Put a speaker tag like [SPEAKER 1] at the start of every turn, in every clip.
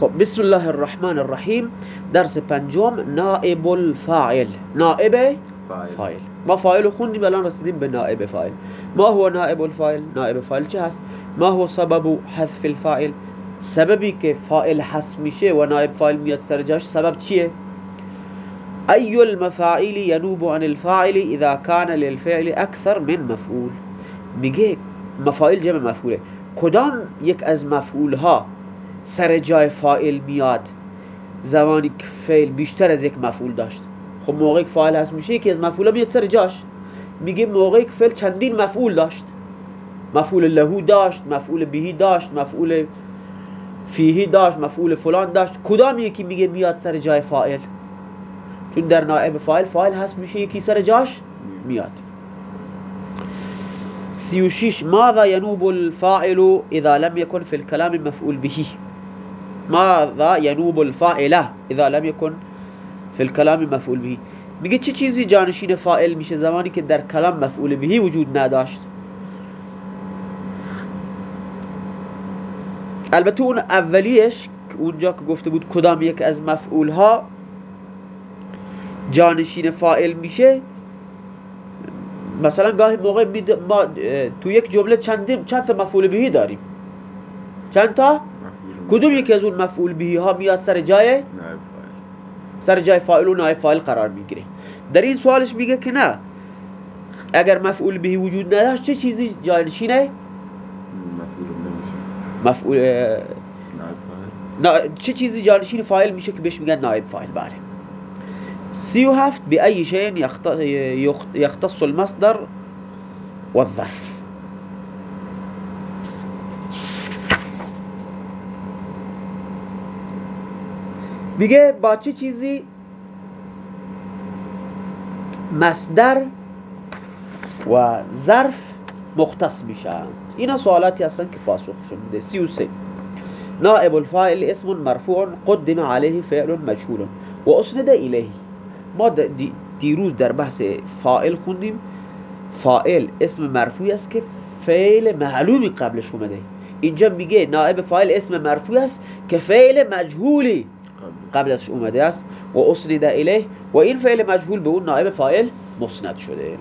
[SPEAKER 1] خب بسم الله الرحمن الرحیم. درس پنجم نائب الفاعل. نائب؟ فاعل. ما فاعل خوندیم الان رسیدیم به نائب فاعل. ما هو نائب الفاعل؟ نائب فاعل چه هست؟ ما هو سبب حذف الفاعل؟ سببی که فاعل حذف میشه و نائب فاعل میاد سر جاش سبب چیه؟ ای المفاعل ینوب عن الفاعل اذا كان للفعل أكثر من مفعول. میگه مفاعل جمع مفعوله. کدام یک از مفعول ها سر جای فاعل میاد. زمانی که فعل بیشتر از یک مفعول داشت. خب موقعی که فاعل هست میشه یکی از مفعولا میاد سر جاش. میگه موقعی که فعل چندین مفعول داشت. مفعول لهو داشت مفعول بهی داشت مفعول فیهی داشت مفعول فلان داشت. کدام یکی میگه میاد سر جای فاعل؟ چون در نائب فاعل فاعل هست میشه یکی سر جاش میاد. سی و شیش ماذا ینوب الفاعل اذا لم يكن في الكلام مفعول به؟ ماذا ینوب الفاعله اذا لم يكن في الكلام مفعول به؟ میگه چه چیزی جانشین فاعل میشه زمانی که در کلام مفعول بهی وجود نداشت؟ البته اون اولیش اونجا که گفته بود کدام یک از مفعول ها جانشین فاعل میشه مثلا گاهی موقع ما تو یک جمله چند تا مفعول بهی داریم؟ چند تا؟ کدوم یکی از اون مفعول بهی ها میاد سر جای؟ سر جای فاعل و نایب فاعل قرار می‌گیره. در این سوالش میگه که نه. اگر مفعول بهی وجود نداشت چه چیزی جانشینه مفعول چه چیزی جانشین فاعل میشه که بهش میگن نایب فاعل؟ بله. سی و هفت بأي شيء يختص المصدر والظرف میگه با چه چیزی؟ مصدر و ظرف مختص میشن اینا سوالاتی هستن که پاسخ شده. سی و سه. نائب الفاعل اسم مرفوع قدم عليه فعل مجهول و اسند الیه. ما دیروز در بحث فائل خوندیم. فائل اسم مرفوعی است که فعل معلومی قبلش اومده. اینجا میگه نائب فاعل اسم مرفوعی است که فعل مجهولی. قبلش اومده است. و اسند الیه و این فعل مجهول به اون نائب فاعل مسند شده.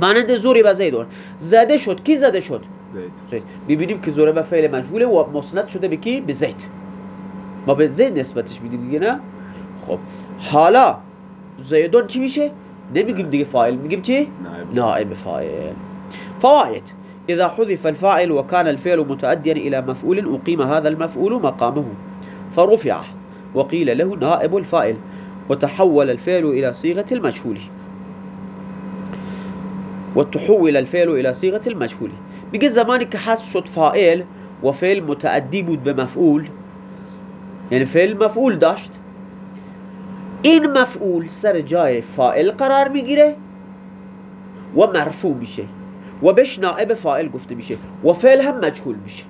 [SPEAKER 1] مانند زوری و زیدون زده شد. کی زده شد؟ زید. می‌بینیم که زوره و فعل مجهوله و مسند شده به کی؟ به زید. ما به زید نسبتش میدیم دیگه نه؟ خب. حالا زیدون چی میشه؟ نمیگیم دیگه فاعل. میگیم چی؟ نائب. فاعل. فوائد إذا حذف الفاعل وكان الفعل متأديا إلى مفعول أقيم هذا المفعول مقامه. فرفع وقيل له نائب الفاعل وتحول الفعل إلى صيغة المجهول. وتحول الفعل إلى صيغة المجهول. میگه زمانی که شد فاعل و متعدی بود به مفعول یعنی فعل مفعول داشت. این مفعول سر جای فائل قرار میگیره و مرفوع میشه و بهش نائب فائل گفته میشه و فعل هم مجهول میشه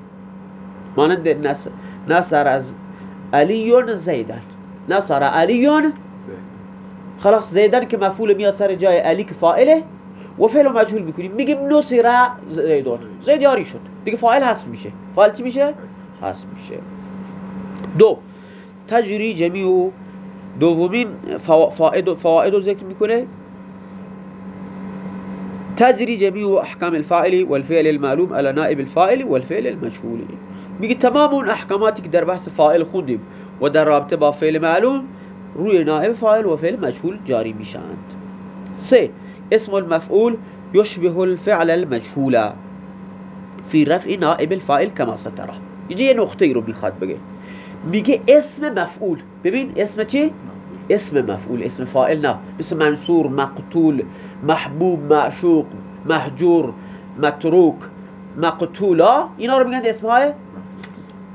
[SPEAKER 1] مانند نصر از علیون زیدن نصر علیون خلاص زیدن که مفعول میاد سر جای علی که فائلة. و فعل مجهول میکنیم میگیم نصر زیدون زید یاری شد. دیگه فاعل حذف میشه فاعل چی میشه حذف میشه دو. تجری جمیع دومین فوائد فوائد رو ذکر میکنه. تجری جميع احکام الفاعل والفعل المعلوم على نائب الفاعل والفعل المجهول. میگه تمام اون احکاماتی که در بحث فاعل خوندیم و در رابطه با فعل معلوم روی نائب فاعل و فعل مجهول جاری میشند سه اسم المفعول يشبه الفعل المجهول في رفع نائب الفاعل كما سترى یه یه نقطه رو میخواد بگه. میگه اسم مفعول. ببین اسم چی؟ اسم مفعول اسم فاعل نه. مثل منصور مقتول محبوب معشوق محجور متروک مقتولا. اینا رو میگن اسمهای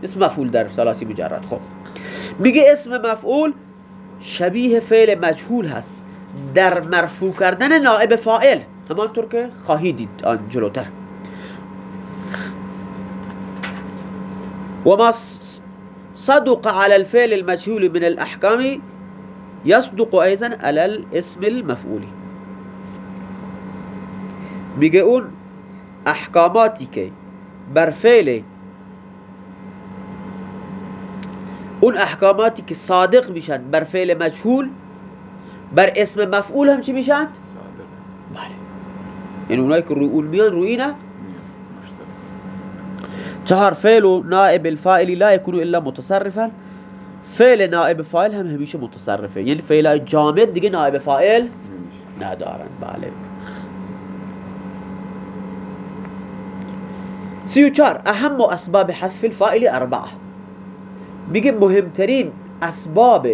[SPEAKER 1] اسم مفعول در ثلاثی مجرد. خب. میگه اسم مفعول شبیه فعل مجهول هست. در مرفوع کردن نائب فاعل. همانطور که خواهید دید آن جلوتر. و ما صدق على الفعل المجهول من الأحكام يصدق أيضا على الاسم المفعول. میگه اون احکاماتی که بر فعل اون احکاماتی که صادق میشن بر فعل مجهول بر اسم مفعول هم چی میشن؟ بله. این اونایی که روی اون میان روی نه چهار فعل و نائب الفائلی لا يكون الا متصرفا. فعل نائب فاعل هم همیشه متصرفه. یعنی فعل جامد دیگه نائب فاعل ندارن. بله. سی و چار اهم اسباب حذف الفائل اربعه. میگه مهمترین اسباب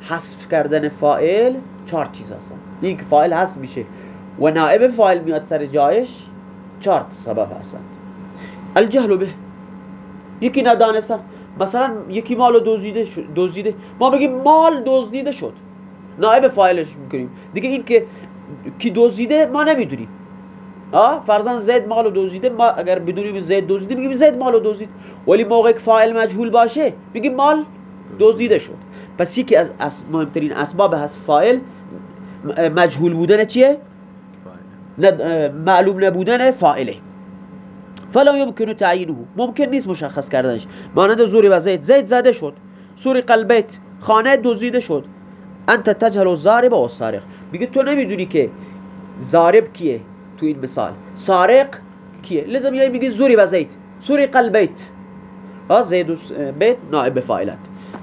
[SPEAKER 1] حذف کردن فائل چهار چیز هستن. این که فائل حذف میشه. و نائب فائل میاد سر جایش چهار سبب هستن. الجهل به. یکی ندانستن مثلا یکی مال دزدیده دزدیده. ما بگیم مال دزدیده شد. نائب فاعلش می‌کنیم. دیگه این که کی دزدیده ما نمی‌دونیم. ها فرضاً زید مالو دزدیده ما اگر بدونیم زید دزدیده میگیم زید مالو دزدید ولی موقع که فاعل مجهول باشه میگیم مال دزدیده شد. پس یکی از مهمترین اسباب هست فاعل. مجهول بودن چیه؟ معلوم نبودن فاعله. فلا يمكن تعیینه. ممکن نیست مشخص کردنش. مانند زوری و زید. زید زده شد. سوری قلبیت. خانه دزدیده شد. انت تجهل الزارب و السارق. میگه تو نمی‌دونی که زارب کیه. تو این مثال. سارق کیه؟ لازم یه میگه زوری و زید. قلبیت ها زید بیت نائب فاعلت.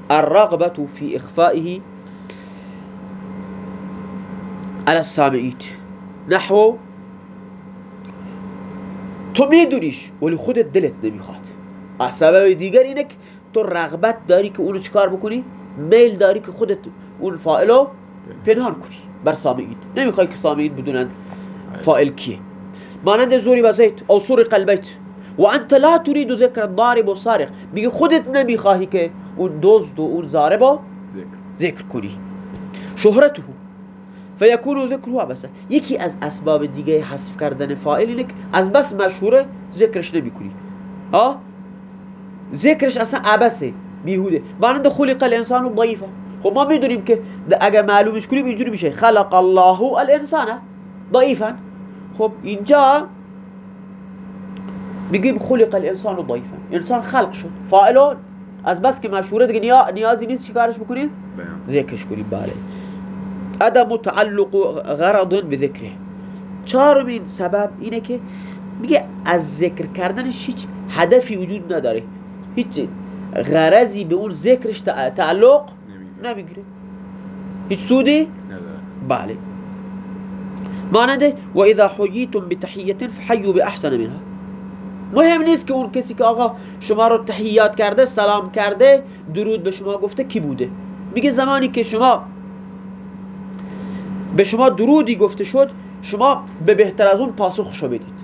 [SPEAKER 1] الرغبة في إخفائه على السامعين نحو تو میدونیش ولی خودت دلت نمی‌خواد. از سبب دیگر اینه که تو رغبت داری که اونو چکار بکنی؟ میل داری که خودت اون فائلو پنهان کنی بر سامعین. نمی‌خوای که سامعین بدونن فائل کیه مانند زوری و زیت او سور قلبیت و انت لا تريد ذکر الضارب و سارق میگه خودت نمی‌خواهی که اون دزد و اون ضارب ذکر کنی شهرته. فیکون ذکرها بس. یکی از اسباب دیگه حذف کردن فاعل اینه از بس مشهوره ذکرش نمی‌کنی ها ذکرش اصلا عبسه بیهوده. مانند خلق الانسان ضعیفه. خب ما می‌دونیم که اگه معلومش کنیم اینجوری میشه. خلق الله الانسان ضعیفا خب اینجا میگیم خلق الانسان ضعیفا. انسان خلق شد. فاعلون. از بس که مشهوره دیگه نیازی نیست چیکارش بکنیم؟ ذکرش کنیم بله. عدم تعلق غرض بذکره چهارمین سبب اینه که میگه از ذکر کردنش هیچ هدفی وجود نداره. هیچ غرضی به اون ذکرش تعلق نمی‌گیره. هیچ سودی؟ بله. ماننده و اذا حییتم بتحییت فحیو باحسن منها. مهم نیست که اون کسی که آقا شما رو تحییات کرده سلام کرده درود به شما گفته کی بوده؟ میگه زمانی که شما به شما درودی گفته شد شما به بهتر از اون پاسخ شو بدید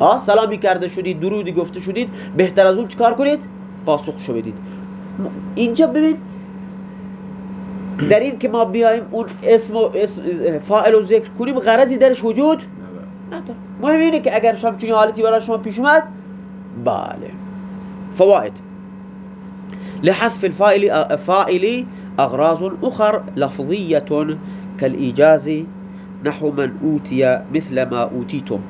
[SPEAKER 1] ها سلامی کرده شدید درودی گفته شدید بهتر از اون چیکار کنید؟ پاسخ شو بدید اینجا ببین در این که ما بیایم اون اسم و اسم فاعل و ذکر کنیم غرضی درش وجود نداره. مهم اینه که اگر شما چنین حالتی برای شما پیش اومد بله. فوائد لحذف الفاعل فاعلی اغراض اخر لفظیه كالإيجاز نحو من اوتی مثل ما اوتیتم.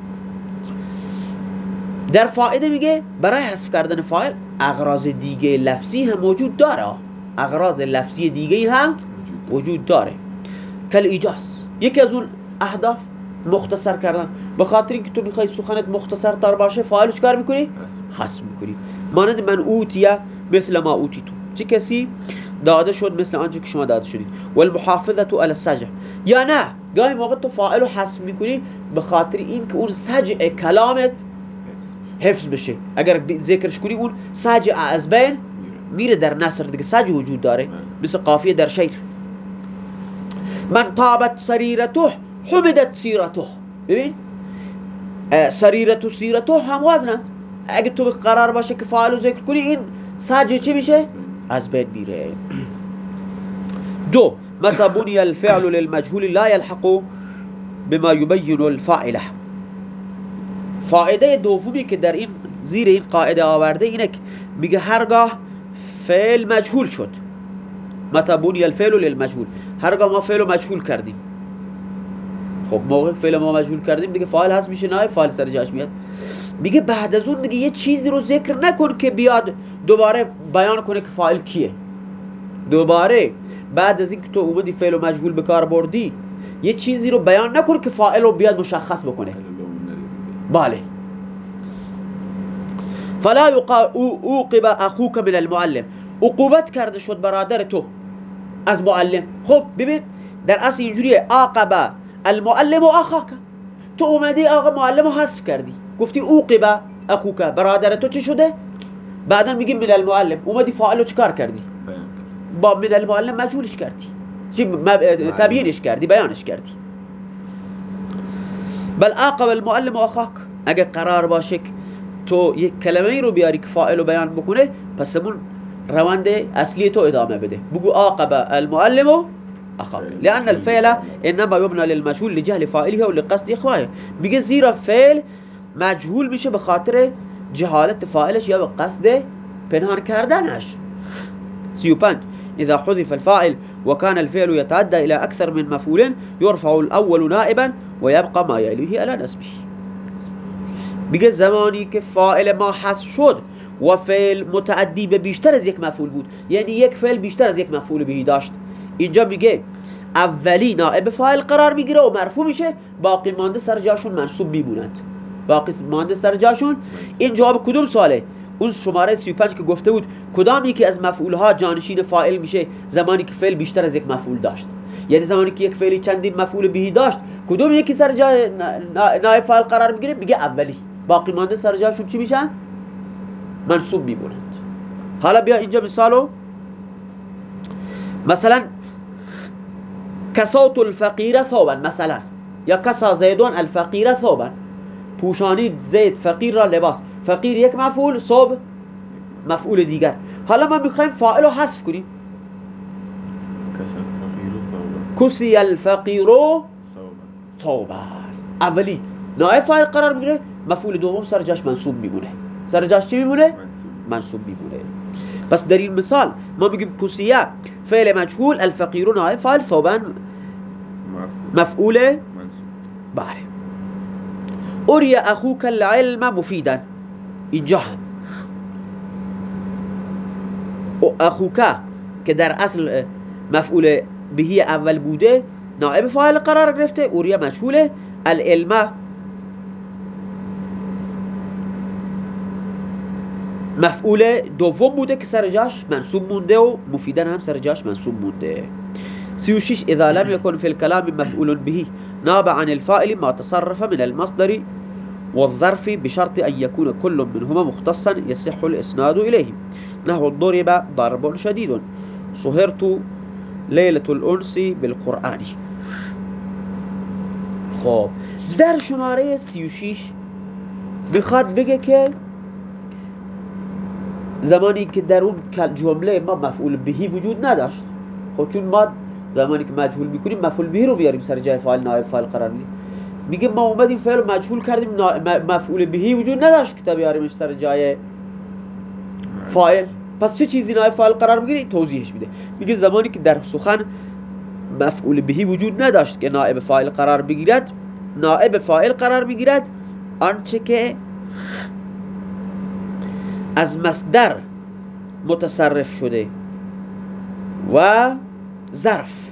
[SPEAKER 1] در فائده میگه برای حذف کردن فاعل اغراض دیگه لفظی هم موجود داره. اغراض لفظی دیگه هم وجود داره. کل ایجاز. یکی از اون اهداف مختصر کردن. به خاطر اینکه تو می‌خوای سخنت مختصر تر باشه فاعل کار می‌کنی؟ حذف می‌کنی. مانند من اوتیه مثل ما اوتیتم چه کسی داده شد مثل آنچه که شما داده شدید. والمحافظه علی السجع. یا نه گاهی موقع تو فاعل رو حذف می‌کنی به خاطر این که اون سجع کلامت حفظ بشه. اگر ذکرش کنی اون سجع از بین میره. در نصر. دیگه سجع وجود داره. مثل قافیه در شیر. من طابت سریرته حمدت سیرته. ببین سریرت و سیرته هم وزنند اگه تو قرار باشه که فاعل ذکر کنی این سجع چی میشه؟ از بین میره. دو متى بني الفعل للمجهول لا يلحق بما يبين الفاعله فائده دومی که در این زیر این قاعده آورده اینه که میگه هرگاه فعل مجهول شد. متى بني الفعل للمجهول. هرگاه ما فعل مجهول کردیم. خب موقع فعل ما مجهول کردیم دیگه فاعل هست میشه نایب فاعل سر جاش میاد. میگه بعد از اون دیگه یه چیزی رو ذکر نکن که بیاد دوباره بیان کنه که فاعل کیه. دوباره. بعد از اینکه تو اومدی فعل مجهول به کار بردی یه چیزی رو بیان نکن که فاعل رو بیاد مشخص بکنه. بله. فلا اوقب اخوک من المعلم. عقوبت کرده شد برادر تو. از معلم. خب ببین در اصل اینجوریه. عاقب المعلم و اخاک تو اومدی آقا معلم رو حذف کردی. گفتی اوقب اخوک برادر تو چه شده؟ بعدا میگیم من المعلم. اومدی فاعل رو چکار کردی. با من المعلم مجهولش کردی. تبیینش کردی بیانش کردی. بل عاقب المعلم و اخاک اگر قرار باشه تو یک کلمه رو بیاری که فاعل رو بیان بکنه پس اون روند اصلی تو ادامه بده. بگو عاقب المعلم اخاك لأن الفعل إنما يبنى للمجهول لجهل فاعله و لقصد اخوائه میگه زیرا فعل مجهول میشه به خاطر جهالت فاعلش یا به قصد پنهان کردنش. 35 إذا حذف الفاعل وكان الفعل يتعدى إلى أكثر من مفعول يرفع الأول نائبا ويبقى ما يليه على نسبه. میگه زمانی که فاعل ما حذف شد و فعل متعدی به بیشتر از یک مفعول بود. یعنی یک فعل بیشتر از یک مفعول بهی داشت. اینجا میگه اولی نائب فاعل قرار می‌گیره و مرفوع میشه. باقی مانده سر جاشون منصوب میمونند. باقی مانده سر جاشون. این جواب کدوم سواله؟ اون شماره 35 که گفته بود کدام یکی از مفعول ها جانشین فاعل میشه؟ زمانی که فعل بیشتر از یک مفعول داشت. یعنی زمانی که یک فعلی چندین مفعول بهی داشت کدوم یکی سر جای نائب فاعل قرار می‌گیره؟ میگه اولی. باقی مانده سر جاشون چی میشن؟ منصوب میمونند حالا بیا اینجا مثالو. مثلا کسات الفقیر ثوبا مثلا. یا کسا زیدون الفقیر ثوبا. پوشانید زید فقیر را لباس. فقیر یک مفعول صوب مفعول دیگر. حالا ما می‌خوایم فاعل رو حذف کنیم. کسی الفقیر ثوبا. اولی نائب فاعل قرار می‌گیره. مفعول دوم سر جاش منصوب میمونه. سر جاش چی میمونه منصوب. میمونه پس در این مثال ما میگیم کسیه فعل مجهول الفقیر نائب فاعل ثوبا مفعول. بله. اری اخوک العلم مفیدا. اینجا هم. اخوکا که در اصل مفعول بهی اول بوده نائب فاعل قرار گرفته اوریه مجهوله. العلم مفعول دوم بوده که سر جاش منصوب مونده و مفیدن هم سر جاش منصوب مونده. 36 اذا لم يكن في الكلام مفعول به ناب عن الفائل ما تصرف من المصدر والظرف بشرط أن يكون كل منهما مختصا يصح الإسناد إليه نحو ضرب ضرب شديد صهرت ليلة الأنس بالقرآن. خب در شماره 36 می‌خواد بگه که زمانی که در اون جمله ما مفعول بهی وجود نداشت. خب چون ما زمانی که مجهول می‌کنیم مفعول بهی رو بیاریم سر جای فاعل نایب فاعل قرار میدیم. میگه ما اومدیم فعل رو مجهول کردیم مفعول بهی وجود نداشت که بیاریمش سر جای فاعل. پس چه چیزی نایب فاعل قرار می‌گیره؟ توضیحش میده. میگه زمانی که در سخن مفعول بهی وجود نداشت که نائب فاعل قرار بگیرد نائب فاعل قرار می‌گیرد آنچه که از مصدر متصرف شده و ظرف.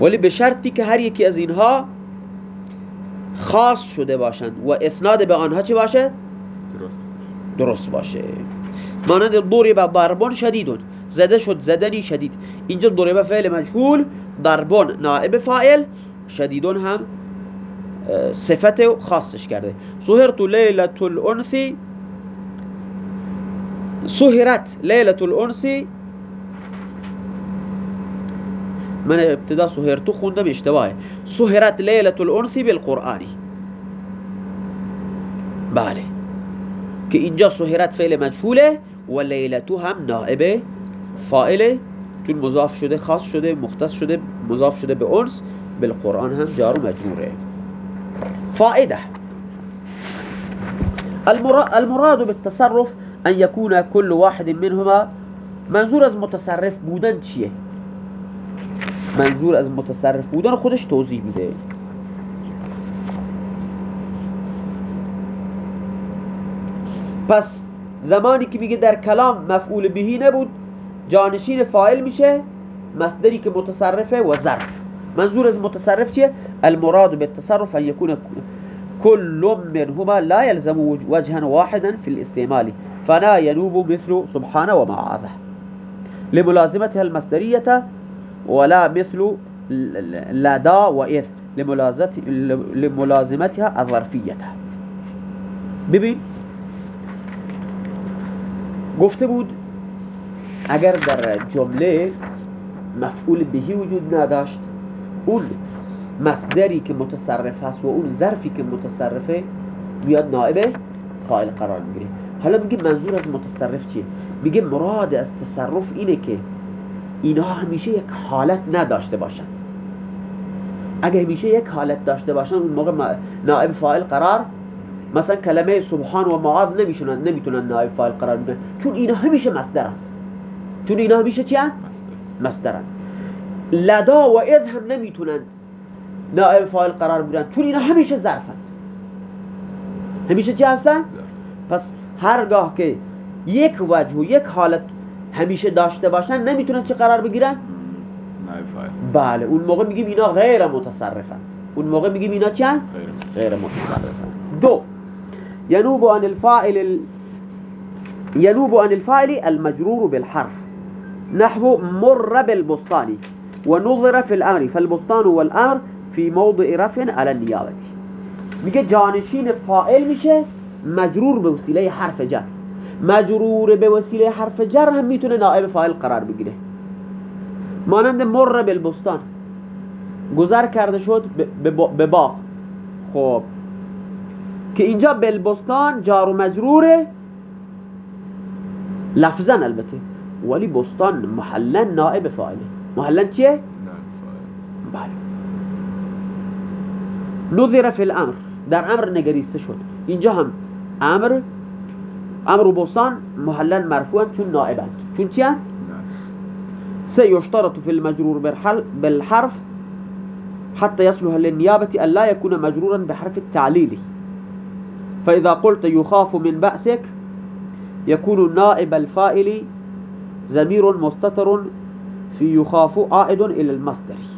[SPEAKER 1] ولی به شرطی که هر یکی از اینها خاص شده باشند و اسناد به آنها چه باشه؟ درست. باشه. مانند ضرب ضربان شدیدون. زده شد زدنی شدید. اینجا ضرب فعل مجهول ضربان نائب فاعل شدیدون هم صفت خاصش کرده. سهرت لیلت الانسی سهرت لیلت الانسی من ابتدا سهرتو خوندم اشتباهه سهرت لیلت الانسی بالقرآنی بله. که اینجا سهرت فعل مجهوله و لیلتو هم نائب فائله چون مضاف شده خاص شده مختص شده مضاف شده به انس بالقرآن هم جار و مجروره. فائده. المراد بالتصرف ان يكون كل واحد منهما منظور از متصرف بودن چیه؟ منظور از متصرف بودن خودش توضیح میده. پس زمانی که میگه در کلام مفعول بهی نبود جانشین فاعل میشه مصدری که متصرفه و ظرف. منظور از متصرف چیه؟ المراد بالتصرف ان يكون كل منهما لا يلزم وجها واحدا في الاستعمال فلا ينوب مثل سبحانه ومعاذه لملازمتها المصدرية ولا مثل لدا وإذ لملازمتها الظرفية. ببین گفته بود اگر در جمله مفعول بهی وجود نداشت اون مصدری که متصرف هست و اون ظرفی که متصرفه بیاد نائب فاعل قرار می‌گیره. حالا میگه منظور از متصرف چیه؟ میگه مراد از تصرف اینه که اینها همیشه یک حالت نداشته باشند. اگه همیشه یک حالت داشته باشن اون موقع نائب فاعل قرار مثلا کلمه سبحان و معاذ نمیشونن نمی‌تونن نائب فاعل قرار بگیرن چون اینا همیشه مصدرن چون اینا همیشه چی مصدرن لدا و اذ هم نمی‌تونن نائب فاعل قرار بگیرن چون اینا همیشه ظرفن. همیشه چی هستن؟ پس هرگاه که یک وجه و یک حالت همیشه داشته باشن نمی‌تونن چه قرار بگیرن؟ بله اون موقع میگیم اینا غیر متصرفند اون موقع میگیم اینا چند؟ غیر متصرفند دو ينوب عن الفاعل ال... ينوب عن الفاعل المجرور بالحرف. نحو مر بالبستان. ونظر في الامر. فالبستان والامر في موضع رفع على النيابه میگه جانشین فاعل میشه مجرور به وسیله حرف جر. مجرور به وسیله حرف جر هم می‌تونه نائب فاعل قرار بگیره. مانند مر بالبستان. گذر کرده شد به باغ. خب. که اینجا بلبستان جار و مجروره. لفظا البته. ولی بستان محلا نائب فاعله. محلا چیه؟ نظر فی الأمر. در أمر نگریسته شد. اینجا هم أمر أمر و بستان محلا مرفوعا چون نائبند. چون چی سيشترط في المجرور بالحرف حتى يصلح للنيابة أن لا يكون مجرورا بحرف التعليل فإذا قلت يخاف من بأسك يكون نائب الفائل زمير مستتر في يخاف عائد إلى المصدر.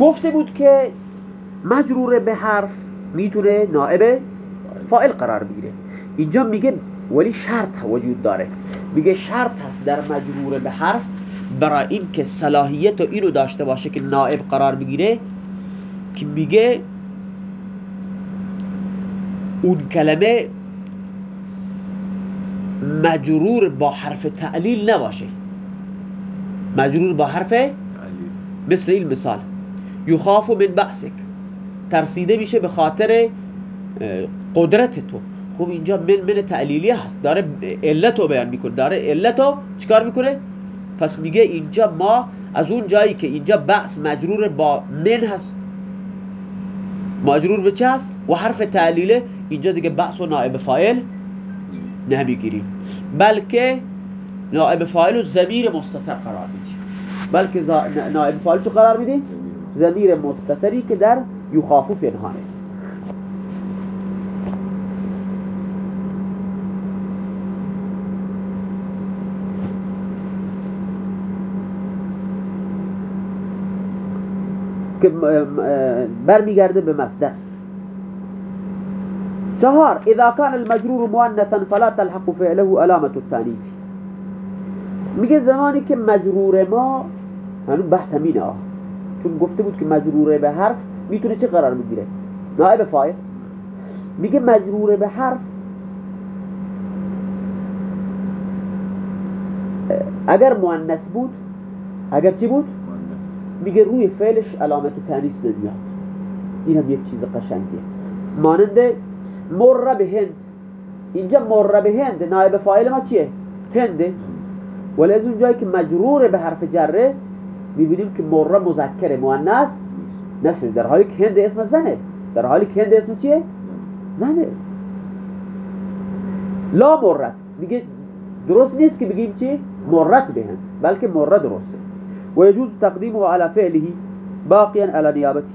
[SPEAKER 1] گفته بود که مجرور به حرف می‌تونه نائب فائل قرار بگیره. اینجا میگه ولی شرط وجود داره. میگه شرط هست در مجرور به حرف برای این که صلاحیت و اینو داشته باشه که نائب قرار بگیره که میگه اون کلمه مجرور با حرف تعلیل نباشه. مجرور با حرف مثل این مثال. یخاف من بحثک ترسیده میشه به خاطر قدرت تو. خب اینجا من من تعلیلی هست. داره علت رو بیان می‌کنه. داره علت رو چیکار می‌کنه؟ پس میگه اینجا ما از اون جایی که اینجا بحث مجرور با من هست. مجرور به چه هست؟ و حرف تعلیله اینجا دیگه بحث و نائب فاعل نمی‌گیریم. بلکه نائب فاعل و زمیر مستتر قرار میدیم بلکه نائب فاعل چه قرار میدیم زمیر مستتری که در یخافو پنهانه که برمیگرده به مصدر. چهار اذا كان المجرور مؤنثا فلا تلحق فعله علامه التانيث میگه زمانی که مجرور ما هنوز بحث همینه چون گفته بود که مجرور به حرف می‌تونه چه قرار بگیره؟ نائب فاعل میگه مجرور به حرف اگر مؤنث بود اگر چی بود؟ میگه روی فعلش علامت تانیث نمیاد. این هم یک چیز قشنگیه. مانند مر به هند. اینجا مر به هند. نایب فاعل ما چیه؟ هنده. ولی از اون جایی که مجرور به حرف جره می‌بینیم که مر مذکر مؤنث نشده. در حالی که هند اسم زنه. در حالی که هند اسم چیه? زنه. لا مرت میگه درست نیست که بگیم چی؟ مرت به هند. بلکه مره درسته. ويجوز تقديمه على فعله باقيا على نيابته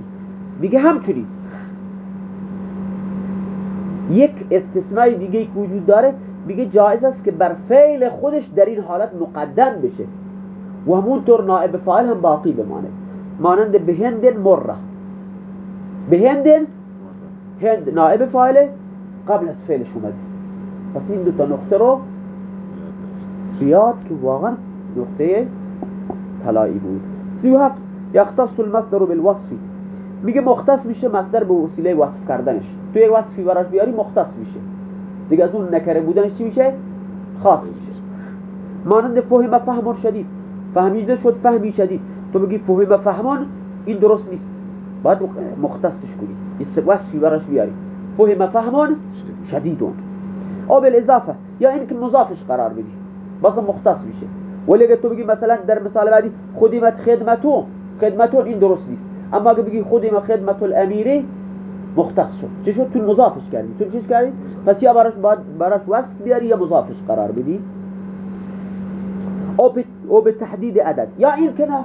[SPEAKER 1] میگه همچنین. یک استثنای دیگه که وجود داره میگه جایز است که بر فعل خودش در این حالت مقدم بشه. و همونطور نائب فاعل هم باقی بمانه. مانند به هندن مره به هندن هند نائب فاعل قبل از فعلش اومده پس این دو تا نقطه رو بیاد که واقعا نقطه طلایی بود. سی و هفت یختص المصدر بالوصفی میگه مختص میشه مصدر به وسیله وصف کردنش. تو یک وصفی براش بیاری مختص میشه. دیگه از اون نکره بودنش چی میشه؟ خاص میشه. مانند فهم فهمان شدید. فهمیده شد فهمی شدید. تو بگی فهم فهمان این درست نیست. باید مختصش کنی. یه وصفی براش بیاری. فهم فهمان شدیدون او بالاضافه یا این که مضافش قرار بدی. بس مختص میشه. ولی اگه تو بگی مثلا در مثال بعدی خدمت خدمتون خدمتون این درست نیست. اما اگه بگی خدمت خدمت الامیری مختص شد. چه شد؟ تو مضافش کردی. تو چیش کردی؟ پس یا براش باید براش وصف بیاری یا مضافش قرار بدی؟ او به تحدید عدد یا این که نه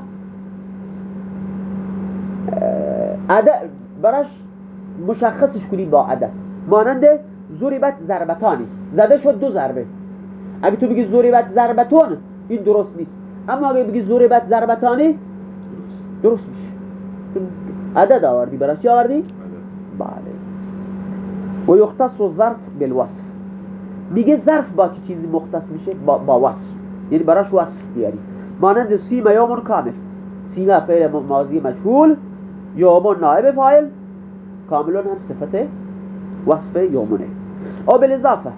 [SPEAKER 1] عدد براش مشخصش کنی با عدد مانند زوریبت ضربتانی. زده شد دو ضربه. اگه تو بگی زوریبت ضربتون این درست نیست. اما اگه بگی زوریبت ضربتانی درست میشه. عدد آوردی براش. چی آوردی؟ بله. و یختص ظرف بالوصف. میگه ظرف با چه چیزی مختص میشه؟ با, با وصف. یعنی براش وصف بیاری مانند سیما یومون کامل. سیما فعل ماضی مجهول یومون نائب فاعل. کاملون هم صفت وصف یومونه او بالاضافه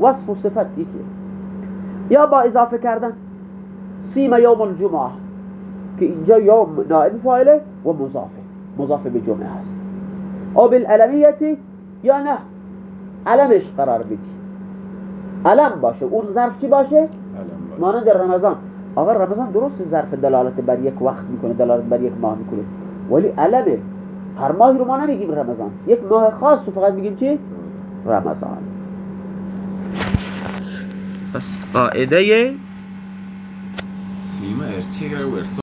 [SPEAKER 1] وصف و صفت یکیه یا با اضافه کردن سیما یوم الجمعه که اینجا یوم نائب فاعله و مضافه. مضافه به جمعه هست. او بالعلمیتی یا نه. علمش قرار بدی علم باشه. اون ظرف چی باشه؟ مانند رمضان. آقا رمضان درست ظرف دلالت بر یک وقت می‌کنه دلالت بر یک ماه می‌کنه. ولی علمه. هر ماهی رو ما نمیگیم رمضان. یک ماه خاص رو فقط میگیم چی؟ رمضان. پس قاعده
[SPEAKER 2] سیما ارچی